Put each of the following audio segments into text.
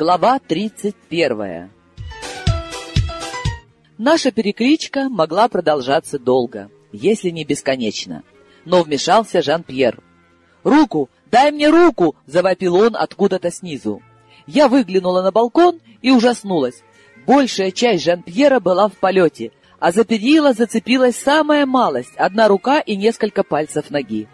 Глава 31 Наша перекличка могла продолжаться долго, если не бесконечно. Но вмешался Жан-Пьер. «Руку! Дай мне руку!» — завопил он откуда-то снизу. Я выглянула на балкон и ужаснулась. Большая часть Жан-Пьера была в полете, а за перила зацепилась самая малость — одна рука и несколько пальцев ноги.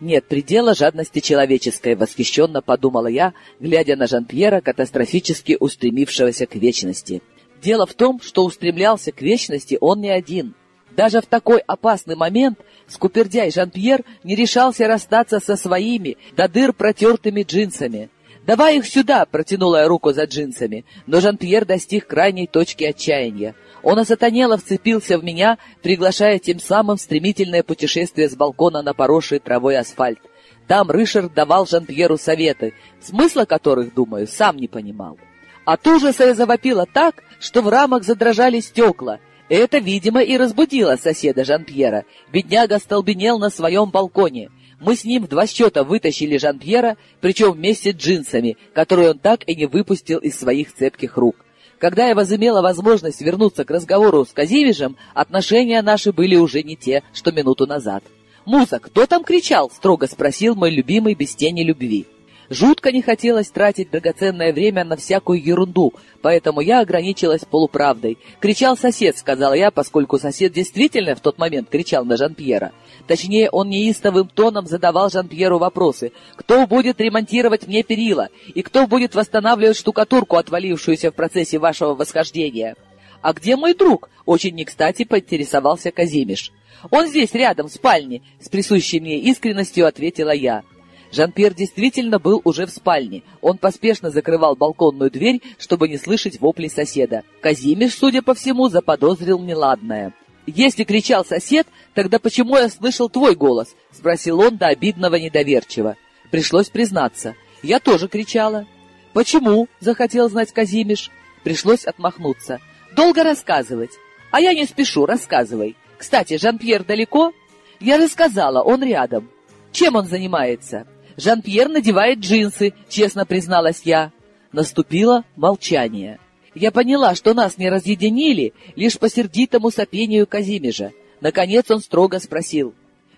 Нет предела жадности человеческой, восхищенно подумала я, глядя на Жан-Пьера, катастрофически устремившегося к вечности. Дело в том, что устремлялся к вечности он не один. Даже в такой опасный момент скупердяй Жан-Пьер не решался расстаться со своими, до дыр протертыми джинсами. «Давай их сюда!» — протянула я руку за джинсами, но Жан-Пьер достиг крайней точки отчаяния. Он осатанело вцепился в меня, приглашая тем самым стремительное путешествие с балкона на поросший травой асфальт. Там Рышер давал Жан-Пьеру советы, смысла которых, думаю, сам не понимал. От ужаса я завопила так, что в рамах задрожали стекла. Это, видимо, и разбудило соседа Жан-Пьера. Бедняга столбенел на своем балконе. Мы с ним в два счета вытащили Жан-Пьера, причем вместе с джинсами, которые он так и не выпустил из своих цепких рук. Когда я возымела возможность вернуться к разговору с Казивижем, отношения наши были уже не те, что минуту назад. «Муза, кто там кричал?» — строго спросил мой любимый без тени любви. Жутко не хотелось тратить драгоценное время на всякую ерунду, поэтому я ограничилась полуправдой. «Кричал сосед», — сказала я, поскольку сосед действительно в тот момент кричал на Жан-Пьера. Точнее, он неистовым тоном задавал Жан-Пьеру вопросы. «Кто будет ремонтировать мне перила? И кто будет восстанавливать штукатурку, отвалившуюся в процессе вашего восхождения?» «А где мой друг?» — очень не кстати поинтересовался Казимиш. «Он здесь, рядом, в спальне», — с присущей мне искренностью ответила я. Жан-Пьер действительно был уже в спальне. Он поспешно закрывал балконную дверь, чтобы не слышать вопли соседа. Казимиш, судя по всему, заподозрил неладное. «Если кричал сосед, тогда почему я слышал твой голос?» — спросил он до обидного недоверчиво. Пришлось признаться. «Я тоже кричала». «Почему?» — захотел знать Казимиш. Пришлось отмахнуться. «Долго рассказывать». «А я не спешу, рассказывай. Кстати, Жан-Пьер далеко?» «Я рассказала, он рядом». «Чем он занимается?» Жан-Пьер надевает джинсы, честно призналась я. Наступило молчание. Я поняла, что нас не разъединили лишь по сердитому сопению Казимежа. Наконец он строго спросил.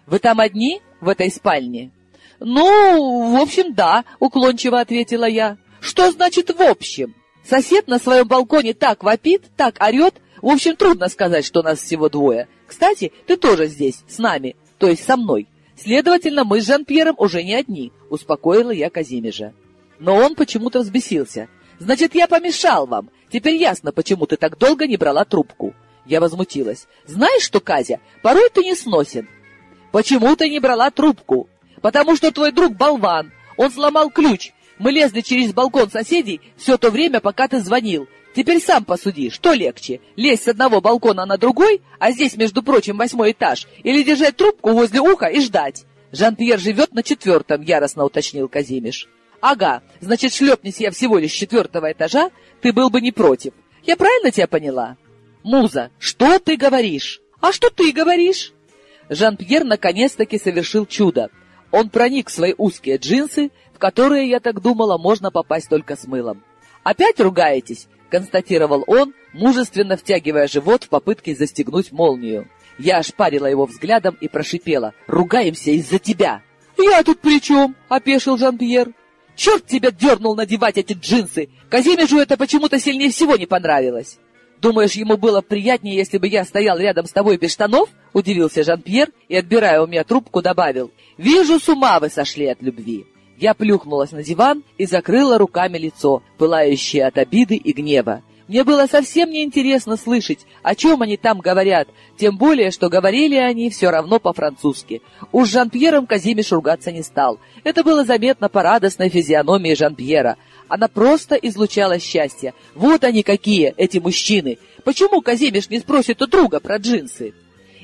«Вы там одни в этой спальне?» «Ну, в общем, да», — уклончиво ответила я. «Что значит «в общем»?» Сосед на своем балконе так вопит, так орет. В общем, трудно сказать, что нас всего двое. Кстати, ты тоже здесь, с нами, то есть со мной. Следовательно, мы с Жан-Пьером уже не одни, успокоила я Казимежа. Но он почему-то взбесился. Значит, я помешал вам. Теперь ясно, почему ты так долго не брала трубку. Я возмутилась. Знаешь что, Казя, порой ты не сносен. Почему ты не брала трубку? Потому что твой друг болван. Он сломал ключ. Мы лезли через балкон соседей все то время, пока ты звонил. Теперь сам посуди, что легче, лезть с одного балкона на другой, а здесь, между прочим, восьмой этаж, или держать трубку возле уха и ждать? Жан-Пьер живет на четвертом, яростно уточнил Казимиш. Ага, значит, шлепнись я всего лишь с четвертого этажа, ты был бы не против. Я правильно тебя поняла? Муза, что ты говоришь? А что ты говоришь? Жан-Пьер наконец-таки совершил чудо. Он проник в свои узкие джинсы, в которые, я так думала, можно попасть только с мылом. «Опять ругаетесь?» — констатировал он, мужественно втягивая живот в попытке застегнуть молнию. Я ошпарила его взглядом и прошипела. «Ругаемся из-за тебя!» «Я тут при чем?» — опешил Жан-Пьер. «Черт тебя дернул надевать эти джинсы! Казимежу это почему-то сильнее всего не понравилось!» «Думаешь, ему было приятнее, если бы я стоял рядом с тобой без штанов?» — удивился Жан-Пьер и, отбирая у меня трубку, добавил. «Вижу, с ума вы сошли от любви!» Я плюхнулась на диван и закрыла руками лицо, пылающее от обиды и гнева. Мне было совсем неинтересно слышать, о чем они там говорят, тем более, что говорили они все равно по-французски. Уж Жан-Пьером Казимиш ругаться не стал. Это было заметно по радостной физиономии Жан-Пьера. Она просто излучала счастье. Вот они какие, эти мужчины. Почему Казимиш не спросит у друга про джинсы?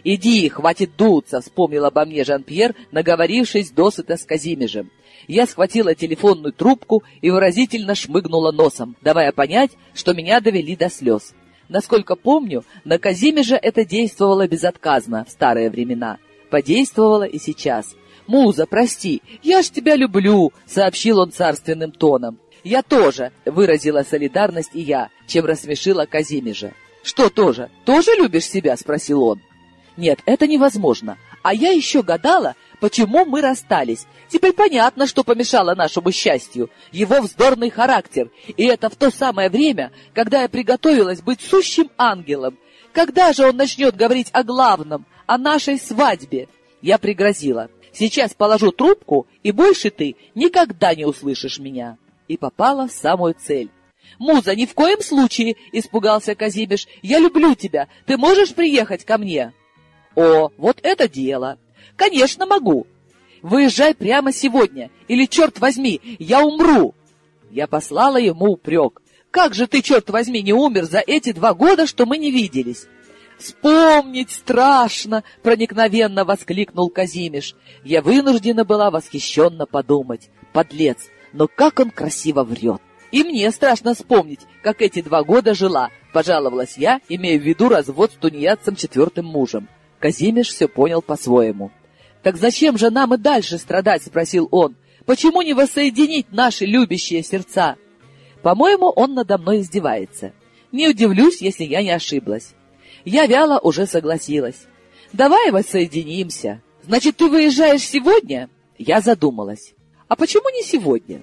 «Иди, хватит дуться», — вспомнил обо мне Жан-Пьер, наговорившись досыта с Казимежем. Я схватила телефонную трубку и выразительно шмыгнула носом, давая понять, что меня довели до слез. Насколько помню, на Казимежа это действовало безотказно в старые времена. Подействовало и сейчас. «Муза, прости, я ж тебя люблю», — сообщил он царственным тоном. Я тоже, выразила солидарность и я, чем рассмешила Казимежа. Что тоже? Тоже любишь себя? Спросил он. Нет, это невозможно. А я еще гадала, почему мы расстались. Теперь понятно, что помешало нашему счастью. Его вздорный характер. И это в то самое время, когда я приготовилась быть сущим ангелом. Когда же он начнет говорить о главном, о нашей свадьбе? Я пригрозила. Сейчас положу трубку, и больше ты никогда не услышишь меня. И попала в самую цель. «Муза, ни в коем случае!» — испугался Казимиш. «Я люблю тебя. Ты можешь приехать ко мне?» «О, вот это дело! Конечно, могу! Выезжай прямо сегодня, или, черт возьми, я умру!» Я послала ему упрек. «Как же ты, черт возьми, не умер за эти два года, что мы не виделись?» «Вспомнить страшно!» — проникновенно воскликнул Казимиш. Я вынуждена была восхищенно подумать. Подлец, но как он красиво врет! И мне страшно вспомнить, как эти два года жила, пожаловалась я, имея в виду развод с тунеядцем четвертым мужем. Казимиш все понял по-своему. «Так зачем же нам и дальше страдать?» — спросил он. «Почему не воссоединить наши любящие сердца?» По-моему, он надо мной издевается. Не удивлюсь, если я не ошиблась. Я вяло уже согласилась. «Давай воссоединимся. Значит, ты выезжаешь сегодня?» Я задумалась. «А почему не сегодня?»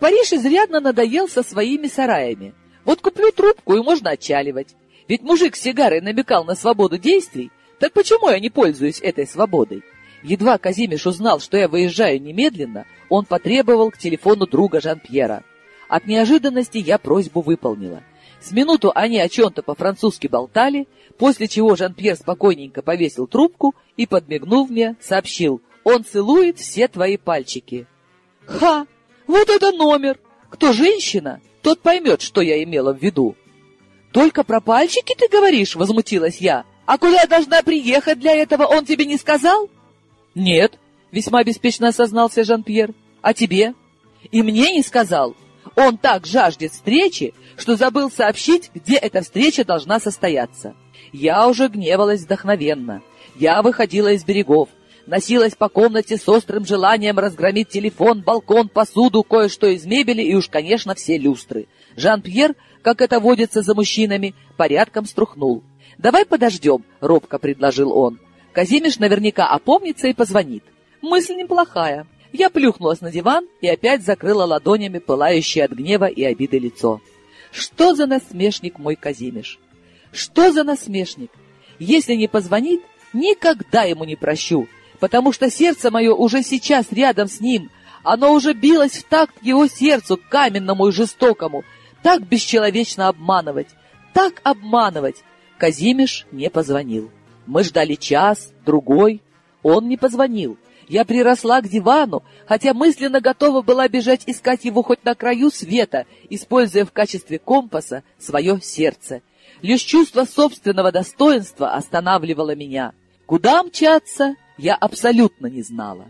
Париж изрядно надоел со своими сараями. Вот куплю трубку, и можно отчаливать. Ведь мужик с сигарой намекал на свободу действий, так почему я не пользуюсь этой свободой? Едва Казимиш узнал, что я выезжаю немедленно, он потребовал к телефону друга Жан-Пьера. От неожиданности я просьбу выполнила. С минуту они о чем-то по-французски болтали, после чего Жан-Пьер спокойненько повесил трубку и, подмигнув мне, сообщил, он целует все твои пальчики. Ха! Вот это номер! Кто женщина, тот поймет, что я имела в виду. Только про пальчики ты говоришь, возмутилась я. А куда я должна приехать для этого, он тебе не сказал? Нет, весьма беспечно осознался Жан-Пьер. А тебе? И мне не сказал. Он так жаждет встречи, что забыл сообщить, где эта встреча должна состояться. Я уже гневалась вдохновенно. Я выходила из берегов, носилась по комнате с острым желанием разгромить телефон, балкон, посуду, кое-что из мебели и уж, конечно, все люстры. Жан-Пьер, как это водится за мужчинами, порядком струхнул. «Давай подождем», — робко предложил он. Казимиш наверняка опомнится и позвонит. Мысль неплохая. Я плюхнулась на диван и опять закрыла ладонями пылающее от гнева и обиды лицо. Что за насмешник мой Казимиш? Что за насмешник? Если не позвонит, никогда ему не прощу, потому что сердце мое уже сейчас рядом с ним. Оно уже билось в такт его сердцу, каменному и жестокому. Так бесчеловечно обманывать, так обманывать. Казимиш не позвонил. Мы ждали час, другой. Он не позвонил. Я приросла к дивану, хотя мысленно готова была бежать искать его хоть на краю света, используя в качестве компаса свое сердце. Лишь чувство собственного достоинства останавливало меня. Куда мчаться, я абсолютно не знала.